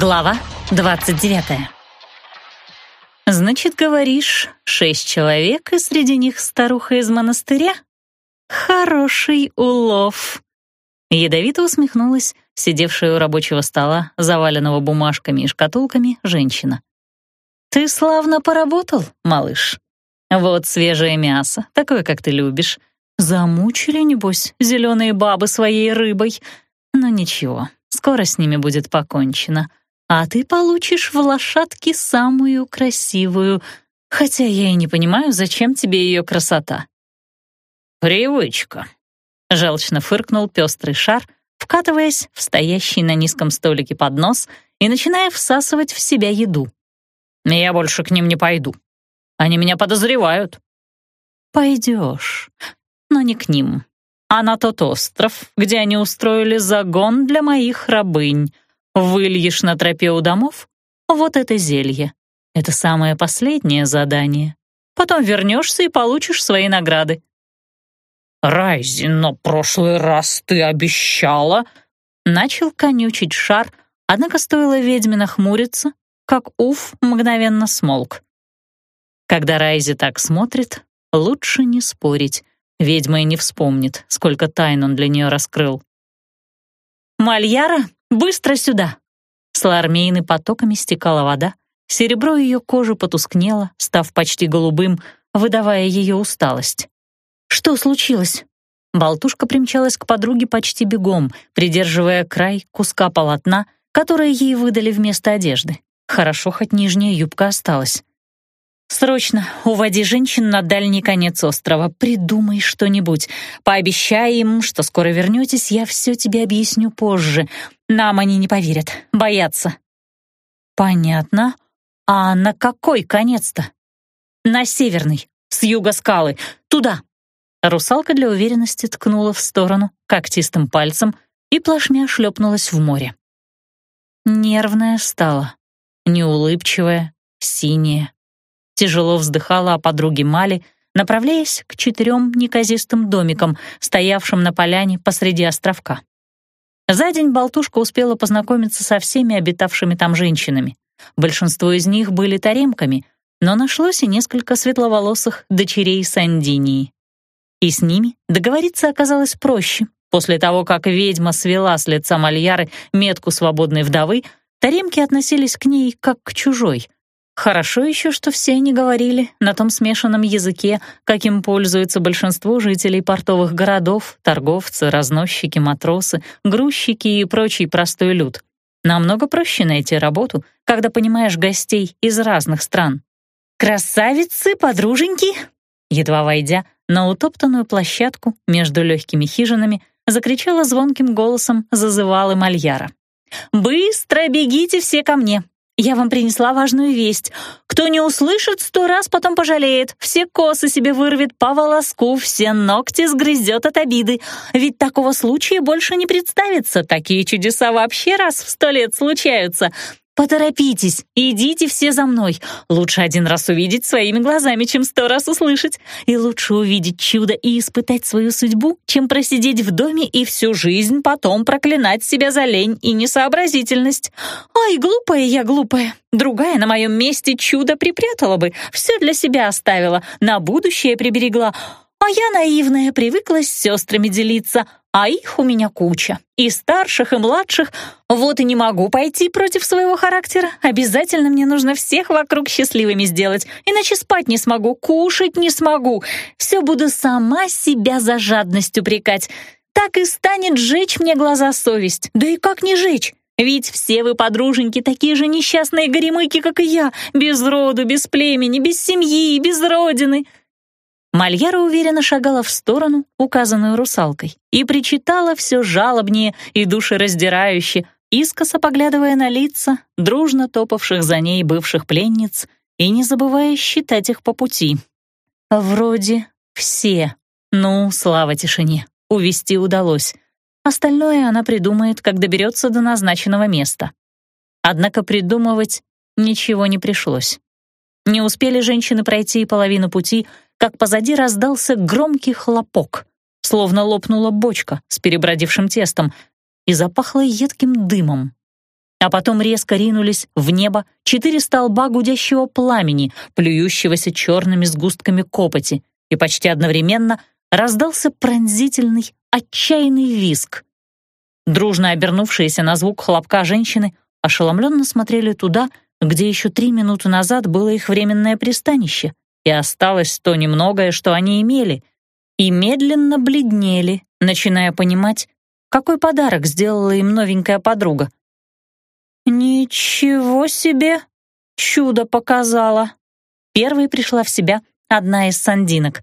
Глава 29. «Значит, говоришь, шесть человек, и среди них старуха из монастыря? Хороший улов!» Ядовито усмехнулась сидевшая у рабочего стола, заваленного бумажками и шкатулками, женщина. «Ты славно поработал, малыш. Вот свежее мясо, такое, как ты любишь. Замучили, небось, зеленые бабы своей рыбой. Но ничего, скоро с ними будет покончено а ты получишь в лошадке самую красивую, хотя я и не понимаю, зачем тебе ее красота». «Привычка», — желчно фыркнул пестрый шар, вкатываясь в стоящий на низком столике поднос и начиная всасывать в себя еду. «Я больше к ним не пойду. Они меня подозревают». «Пойдешь, но не к ним, а на тот остров, где они устроили загон для моих рабынь». Выльешь на тропе у домов — вот это зелье. Это самое последнее задание. Потом вернешься и получишь свои награды. «Райзи, но прошлый раз ты обещала...» Начал конючить шар, однако стоило ведьме нахмуриться, как уф мгновенно смолк. Когда Райзи так смотрит, лучше не спорить. Ведьма и не вспомнит, сколько тайн он для нее раскрыл. «Мальяра Быстро сюда!» С лармейны потоками стекала вода, серебро ее кожи потускнело, став почти голубым, выдавая ее усталость. «Что случилось?» Болтушка примчалась к подруге почти бегом, придерживая край куска полотна, которое ей выдали вместо одежды. Хорошо, хоть нижняя юбка осталась. «Срочно уводи женщин на дальний конец острова. Придумай что-нибудь. Пообещай им, что скоро вернетесь, я все тебе объясню позже. Нам они не поверят, боятся». «Понятно. А на какой конец-то?» «На северный, с юга скалы. Туда». Русалка для уверенности ткнула в сторону когтистым пальцем и плашмя шлепнулась в море. Нервная стала, неулыбчивая, синяя тяжело вздыхала о подруге Мали, направляясь к четырем неказистым домикам, стоявшим на поляне посреди островка. За день болтушка успела познакомиться со всеми обитавшими там женщинами. Большинство из них были таремками, но нашлось и несколько светловолосых дочерей Сандинии. И с ними договориться оказалось проще. После того, как ведьма свела с лица Мальяры метку свободной вдовы, таремки относились к ней как к чужой — Хорошо еще, что все они говорили на том смешанном языке, каким пользуются большинство жителей портовых городов, торговцы, разносчики, матросы, грузчики и прочий простой люд. Намного проще найти работу, когда понимаешь гостей из разных стран. «Красавицы, подруженьки!» Едва войдя на утоптанную площадку между легкими хижинами, закричала звонким голосом зазывалы Мальяра. «Быстро бегите все ко мне! Я вам принесла важную весть. Кто не услышит, сто раз потом пожалеет. Все косы себе вырвет по волоску, все ногти сгрызет от обиды. Ведь такого случая больше не представится. Такие чудеса вообще раз в сто лет случаются. Поторопитесь, идите все за мной. Лучше один раз увидеть своими глазами, чем сто раз услышать. И лучше увидеть чудо и испытать свою судьбу, чем просидеть в доме и всю жизнь потом проклинать себя за лень и несообразительность. Ай, глупая я глупая. Другая на моем месте чудо припрятала бы, все для себя оставила, на будущее приберегла. А я наивная, привыкла с сестрами делиться, а их у меня куча. И старших, и младших. Вот и не могу пойти против своего характера. Обязательно мне нужно всех вокруг счастливыми сделать, иначе спать не смогу, кушать не смогу. Все буду сама себя за жадность упрекать. Так и станет жечь мне глаза совесть. Да и как не жечь? Ведь все вы, подруженьки, такие же несчастные горемыки, как и я, без роду, без племени, без семьи, без родины. Мальяра уверенно шагала в сторону, указанную русалкой, и причитала все жалобнее и душераздирающе, искоса поглядывая на лица, дружно топавших за ней бывших пленниц и не забывая считать их по пути. Вроде все. Ну, слава тишине, увести удалось. Остальное она придумает, как доберется до назначенного места. Однако придумывать ничего не пришлось. Не успели женщины пройти половину пути — как позади раздался громкий хлопок, словно лопнула бочка с перебродившим тестом, и запахло едким дымом. а потом резко ринулись в небо четыре столба гудящего пламени, плюющегося черными сгустками копоти, и почти одновременно раздался пронзительный, отчаянный визг. Дружно обернувшиеся на звук хлопка женщины ошеломленно смотрели туда, где еще три минуты назад было их временное пристанище, и осталось то немногое, что они имели, и медленно бледнели, начиная понимать, какой подарок сделала им новенькая подруга. «Ничего себе! Чудо показала!» Первой пришла в себя одна из сандинок.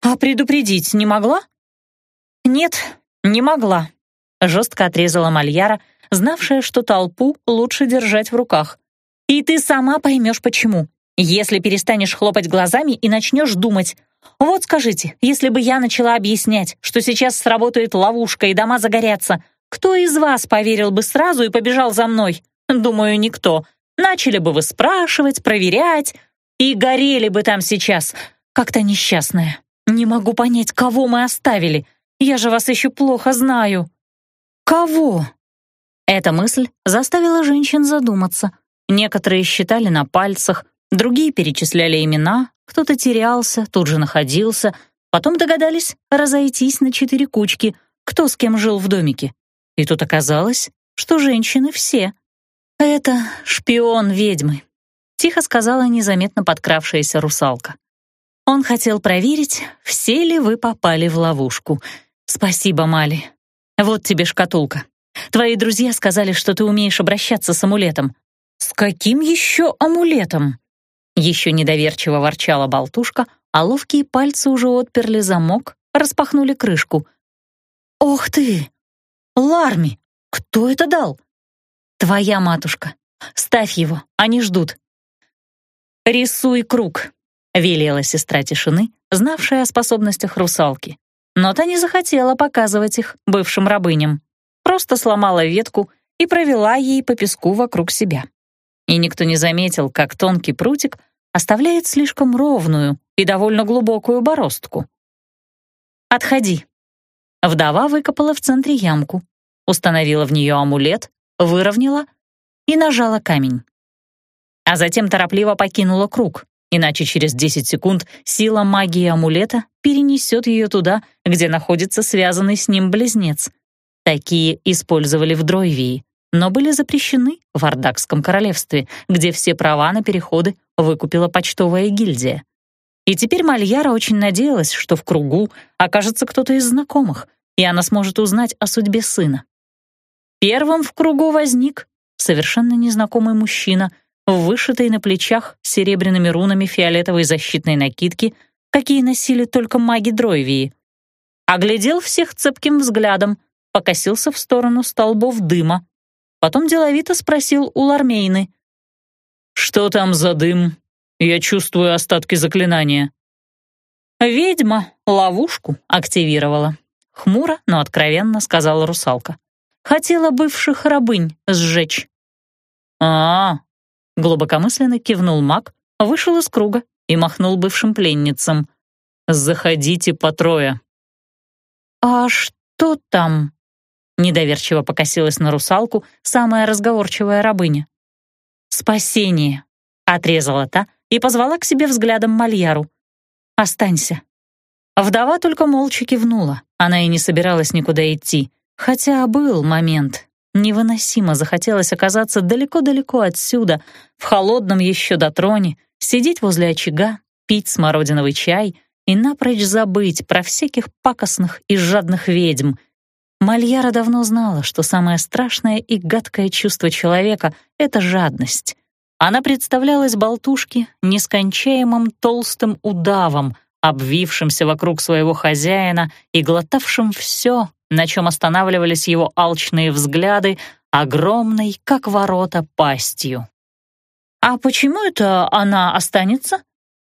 «А предупредить не могла?» «Нет, не могла», — жестко отрезала Мальяра, знавшая, что толпу лучше держать в руках. «И ты сама поймешь, почему. Если перестанешь хлопать глазами и начнешь думать, вот скажите, если бы я начала объяснять, что сейчас сработает ловушка и дома загорятся, кто из вас поверил бы сразу и побежал за мной? Думаю, никто. Начали бы вы спрашивать, проверять, и горели бы там сейчас. Как-то несчастная. Не могу понять, кого мы оставили. Я же вас еще плохо знаю. Кого? Эта мысль заставила женщин задуматься. Некоторые считали на пальцах, другие перечисляли имена, кто-то терялся, тут же находился, потом догадались разойтись на четыре кучки, кто с кем жил в домике. И тут оказалось, что женщины все. «Это шпион ведьмы», — тихо сказала незаметно подкравшаяся русалка. Он хотел проверить, все ли вы попали в ловушку. Спасибо, Мали. Вот тебе шкатулка. Твои друзья сказали, что ты умеешь обращаться с амулетом. С каким еще амулетом? Еще недоверчиво ворчала болтушка, а ловкие пальцы уже отперли замок, распахнули крышку. «Ох ты! Ларми! Кто это дал?» «Твоя матушка. Ставь его, они ждут». «Рисуй круг», — велела сестра тишины, знавшая о способностях русалки. Но та не захотела показывать их бывшим рабыням. Просто сломала ветку и провела ей по песку вокруг себя. И никто не заметил, как тонкий прутик оставляет слишком ровную и довольно глубокую бороздку. «Отходи». Вдова выкопала в центре ямку, установила в нее амулет, выровняла и нажала камень. А затем торопливо покинула круг, иначе через 10 секунд сила магии амулета перенесет ее туда, где находится связанный с ним близнец. Такие использовали в Дройвии, но были запрещены в Ардакском королевстве, где все права на переходы выкупила почтовая гильдия. И теперь Мальяра очень надеялась, что в кругу окажется кто-то из знакомых, и она сможет узнать о судьбе сына. Первым в кругу возник совершенно незнакомый мужчина в вышитой на плечах серебряными рунами фиолетовой защитной накидки, какие носили только маги Дройвии. Оглядел всех цепким взглядом, покосился в сторону столбов дыма, потом деловито спросил у Лармейны. «Что там за дым? Я чувствую остатки заклинания». «Ведьма ловушку активировала», — хмуро, но откровенно сказала русалка. «Хотела бывших рабынь сжечь». «А-а-а», глубокомысленно кивнул маг, вышел из круга и махнул бывшим пленницам. «Заходите по трое». «А что там?» Недоверчиво покосилась на русалку самая разговорчивая рабыня. «Спасение!» — отрезала та и позвала к себе взглядом Мальяру. «Останься». Вдова только молча кивнула. Она и не собиралась никуда идти. Хотя был момент. Невыносимо захотелось оказаться далеко-далеко отсюда, в холодном еще до троне, сидеть возле очага, пить смородиновый чай и напрочь забыть про всяких пакостных и жадных ведьм. Мальяра давно знала, что самое страшное и гадкое чувство человека — это жадность. Она представлялась болтушке нескончаемым толстым удавом, обвившимся вокруг своего хозяина и глотавшим все, на чем останавливались его алчные взгляды, огромной, как ворота, пастью. «А почему это она останется?»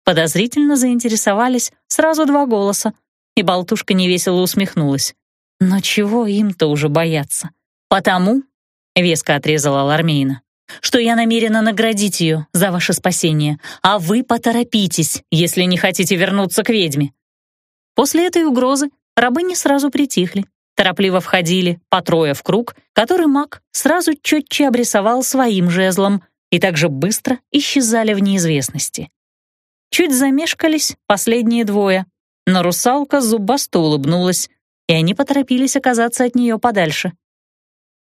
Подозрительно заинтересовались сразу два голоса, и болтушка невесело усмехнулась. «Но чего им-то уже бояться? Потому, — веско отрезала Лармейна, что я намерена наградить ее за ваше спасение, а вы поторопитесь, если не хотите вернуться к ведьме». После этой угрозы рабыни сразу притихли, торопливо входили по трое в круг, который маг сразу четче обрисовал своим жезлом и также быстро исчезали в неизвестности. Чуть замешкались последние двое, но русалка зубасто улыбнулась, и они поторопились оказаться от нее подальше.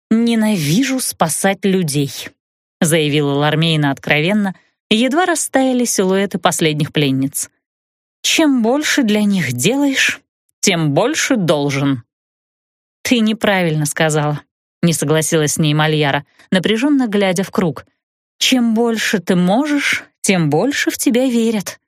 «Ненавижу спасать людей», — заявила Лармейна откровенно, едва растаяли силуэты последних пленниц. «Чем больше для них делаешь, тем больше должен». «Ты неправильно сказала», — не согласилась с ней Мальяра, напряженно глядя в круг. «Чем больше ты можешь, тем больше в тебя верят».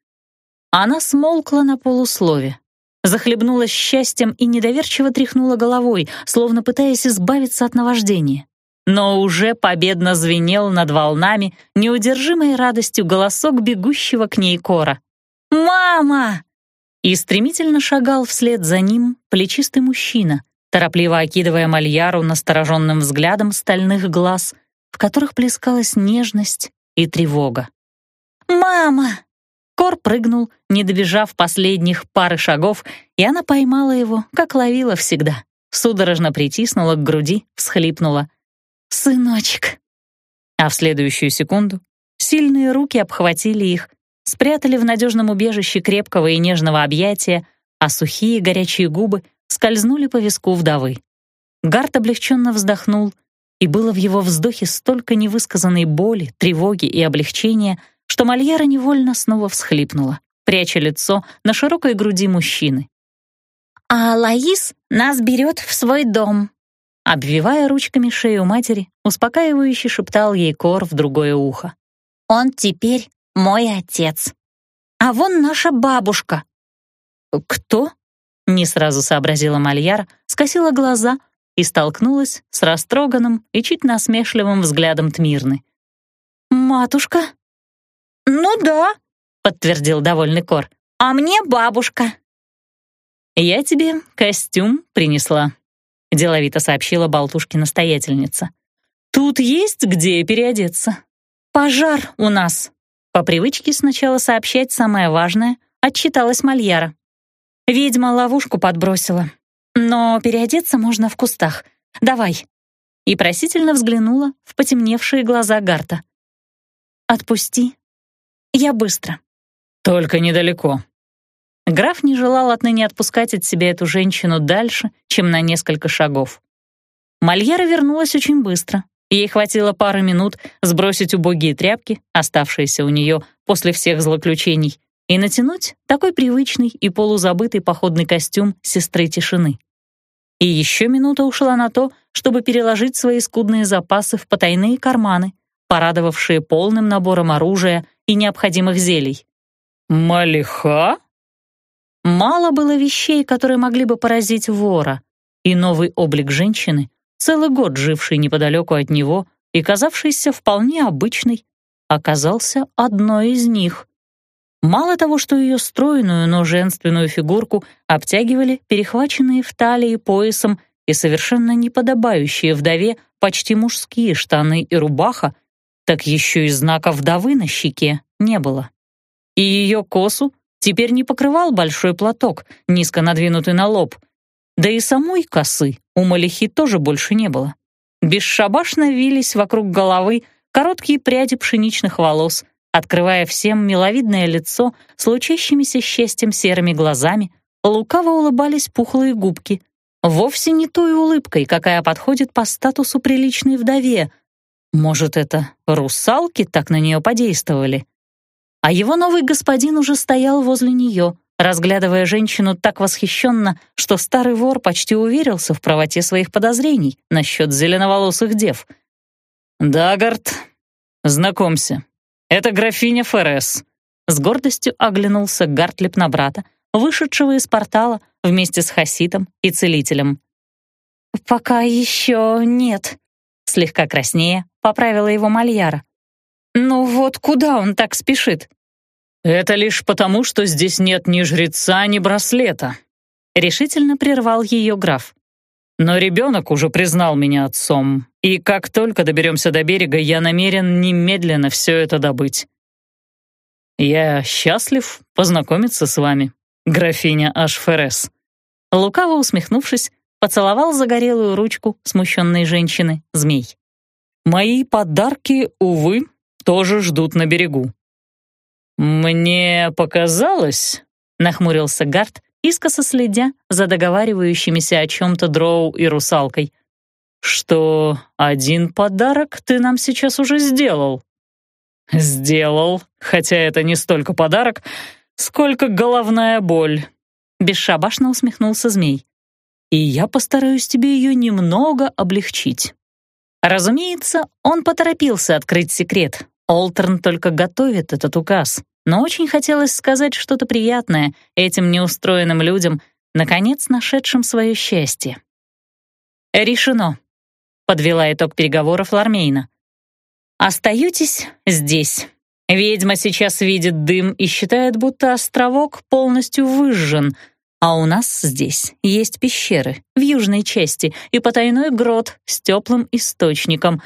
Она смолкла на полуслове, захлебнулась счастьем и недоверчиво тряхнула головой, словно пытаясь избавиться от наваждения. Но уже победно звенел над волнами неудержимой радостью голосок бегущего к ней кора. «Мама!» И стремительно шагал вслед за ним плечистый мужчина, торопливо окидывая Мальяру настороженным взглядом стальных глаз, в которых плескалась нежность и тревога. «Мама!» Кор прыгнул, не добежав последних пары шагов, и она поймала его, как ловила всегда. Судорожно притиснула к груди, всхлипнула. «Сыночек!» А в следующую секунду сильные руки обхватили их, спрятали в надежном убежище крепкого и нежного объятия, а сухие горячие губы скользнули по виску вдовы. Гарт облегченно вздохнул, и было в его вздохе столько невысказанной боли, тревоги и облегчения, что Мальяра невольно снова всхлипнула, пряча лицо на широкой груди мужчины. «А Лаис нас берет в свой дом», обвивая ручками шею матери, успокаивающе шептал ей Кор в другое ухо. «Он теперь мой отец. А вон наша бабушка». «Кто?» — не сразу сообразила Мальяра, скосила глаза и столкнулась с растроганным и чуть насмешливым взглядом Тмирны. «Матушка?» «Ну да», — подтвердил довольный Кор. «А мне бабушка». «Я тебе костюм принесла», — деловито сообщила болтушки-настоятельница. «Тут есть где переодеться. Пожар у нас». По привычке сначала сообщать самое важное, отчиталась Мальяра. Ведьма ловушку подбросила. Но переодеться можно в кустах. Давай. И просительно взглянула в потемневшие глаза Гарта. «Отпусти я быстро». «Только недалеко». Граф не желал отныне отпускать от себя эту женщину дальше, чем на несколько шагов. Мальера вернулась очень быстро. Ей хватило пары минут сбросить убогие тряпки, оставшиеся у нее после всех злоключений, и натянуть такой привычный и полузабытый походный костюм сестры тишины. И еще минута ушла на то, чтобы переложить свои скудные запасы в потайные карманы, порадовавшие полным набором оружия и необходимых зелий. «Малиха?» Мало было вещей, которые могли бы поразить вора, и новый облик женщины, целый год живший неподалеку от него и казавшийся вполне обычной, оказался одной из них. Мало того, что ее стройную, но женственную фигурку обтягивали перехваченные в талии поясом и совершенно неподобающие вдове почти мужские штаны и рубаха, так еще и знака вдовы на щеке не было. И ее косу теперь не покрывал большой платок, низко надвинутый на лоб. Да и самой косы у Малихи тоже больше не было. Бесшабашно вились вокруг головы короткие пряди пшеничных волос, открывая всем миловидное лицо с лучащимися счастьем серыми глазами, лукаво улыбались пухлые губки. Вовсе не той улыбкой, какая подходит по статусу приличной вдове, может, это русалки так на нее подействовали? А его новый господин уже стоял возле нее, разглядывая женщину так восхищенно, что старый вор почти уверился в правоте своих подозрений насчет зеленоволосых дев. «Дагард, знакомься, это графиня Феррес», с гордостью оглянулся Гартлип на брата, вышедшего из портала вместе с Хаситом и Целителем. «Пока еще нет», слегка краснее, поправила его Мальяра. «Ну вот куда он так спешит?» «Это лишь потому, что здесь нет ни жреца, ни браслета», — решительно прервал ее граф. «Но ребенок уже признал меня отцом, и как только доберемся до берега, я намерен немедленно все это добыть. Я счастлив познакомиться с вами, графиня Ашферес». Лукаво усмехнувшись, поцеловал загорелую ручку смущенной женщины змей. «Мои подарки, увы, тоже ждут на берегу». «Мне показалось», — нахмурился Гард, искоса следя за договаривающимися о чем-то дроу и русалкой, что один подарок ты нам сейчас уже сделал. Сделал, хотя это не столько подарок, сколько головная боль. Бесшабашно усмехнулся змей. И я постараюсь тебе ее немного облегчить. Разумеется, он поторопился открыть секрет. Олтерн только готовит этот указ. Но очень хотелось сказать что-то приятное этим неустроенным людям, наконец нашедшим свое счастье. «Решено», — подвела итог переговоров Лармейна. «Остаетесь здесь. Ведьма сейчас видит дым и считает, будто островок полностью выжжен, а у нас здесь есть пещеры в южной части и потайной грот с теплым источником.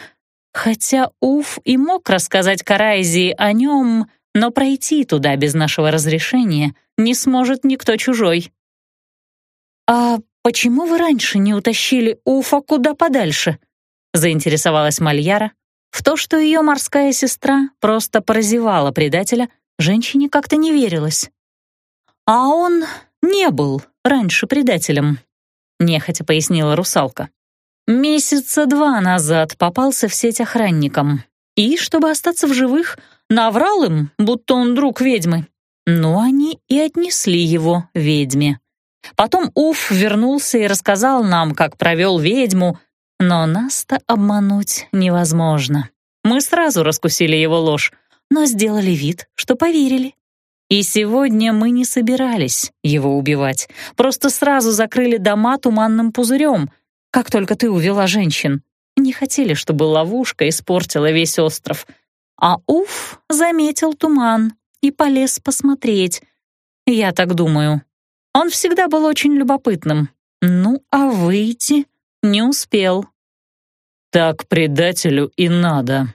Хотя Уф и мог рассказать Карайзи о нем, но пройти туда без нашего разрешения не сможет никто чужой. «А почему вы раньше не утащили Уфа куда подальше?» — заинтересовалась Мальяра. В то, что ее морская сестра просто прозевала предателя, женщине как-то не верилось. «А он не был раньше предателем», — нехотя пояснила русалка. «Месяца два назад попался в сеть охранникам. И, чтобы остаться в живых, Наврал им, будто он друг ведьмы. Но они и отнесли его ведьме. Потом Уф вернулся и рассказал нам, как провел ведьму, но нас-то обмануть невозможно. Мы сразу раскусили его ложь, но сделали вид, что поверили. И сегодня мы не собирались его убивать, просто сразу закрыли дома туманным пузырем, как только ты увела женщин. Не хотели, чтобы ловушка испортила весь остров — а Уф заметил туман и полез посмотреть. Я так думаю. Он всегда был очень любопытным. Ну, а выйти не успел. Так предателю и надо.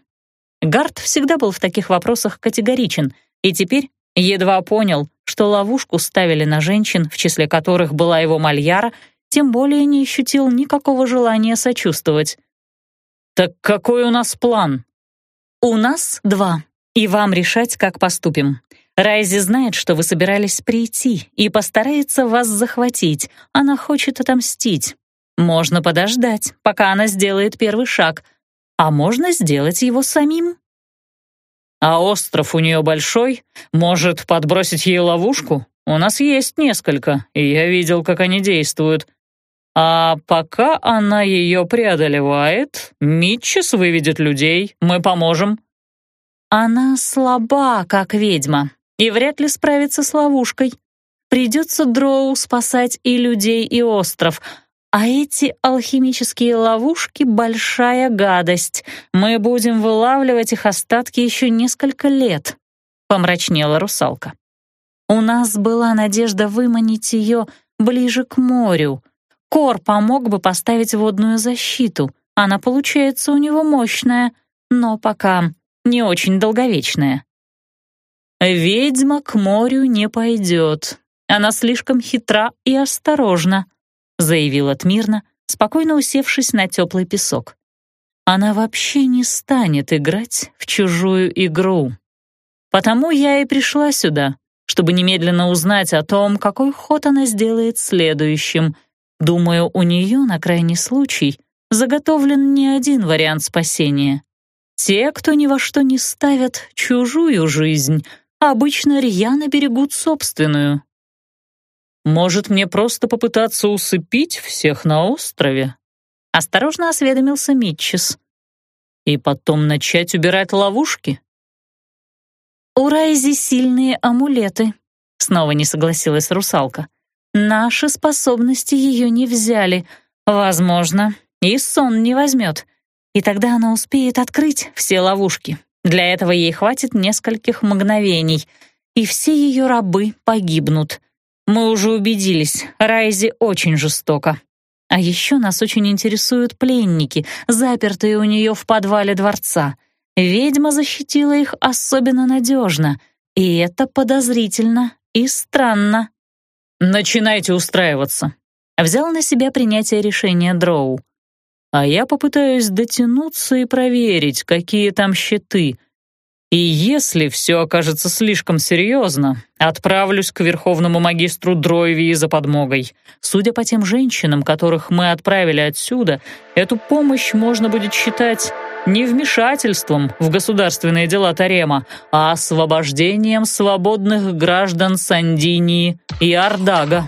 Гард всегда был в таких вопросах категоричен, и теперь едва понял, что ловушку ставили на женщин, в числе которых была его Мальяра, тем более не ощутил никакого желания сочувствовать. «Так какой у нас план?» «У нас два, и вам решать, как поступим. Райзи знает, что вы собирались прийти, и постарается вас захватить. Она хочет отомстить. Можно подождать, пока она сделает первый шаг, а можно сделать его самим». «А остров у нее большой? Может, подбросить ей ловушку? У нас есть несколько, и я видел, как они действуют. А пока она ее преодолевает, Митчес выведет людей, мы поможем». «Она слаба, как ведьма, и вряд ли справится с ловушкой. Придется Дроу спасать и людей, и остров. А эти алхимические ловушки — большая гадость. Мы будем вылавливать их остатки еще несколько лет», — помрачнела русалка. «У нас была надежда выманить ее ближе к морю, Кор помог бы поставить водную защиту. Она получается у него мощная, но пока не очень долговечная. «Ведьма к морю не пойдет. Она слишком хитра и осторожна», заявила Тмирна, спокойно усевшись на теплый песок. «Она вообще не станет играть в чужую игру. Потому я и пришла сюда, чтобы немедленно узнать о том, какой ход она сделает следующим — Думаю, у нее на крайний случай заготовлен не один вариант спасения. Те, кто ни во что не ставят чужую жизнь, обычно рьяно берегут собственную. «Может, мне просто попытаться усыпить всех на острове?» — осторожно осведомился Митчес. «И потом начать убирать ловушки?» «У Райзи сильные амулеты», — снова не согласилась русалка. Наши способности ее не взяли. Возможно, и сон не возьмет. И тогда она успеет открыть все ловушки. Для этого ей хватит нескольких мгновений, и все ее рабы погибнут. Мы уже убедились, Райзи очень жестоко. А еще нас очень интересуют пленники, запертые у нее в подвале дворца. Ведьма защитила их особенно надежно, и это подозрительно и странно. «Начинайте устраиваться», взял на себя принятие решения Дроу. «А я попытаюсь дотянуться и проверить, какие там щиты. И если все окажется слишком серьезно, отправлюсь к верховному магистру Дройвии за подмогой. Судя по тем женщинам, которых мы отправили отсюда, эту помощь можно будет считать не вмешательством в государственные дела Тарема, а освобождением свободных граждан Сандинии и Ардага.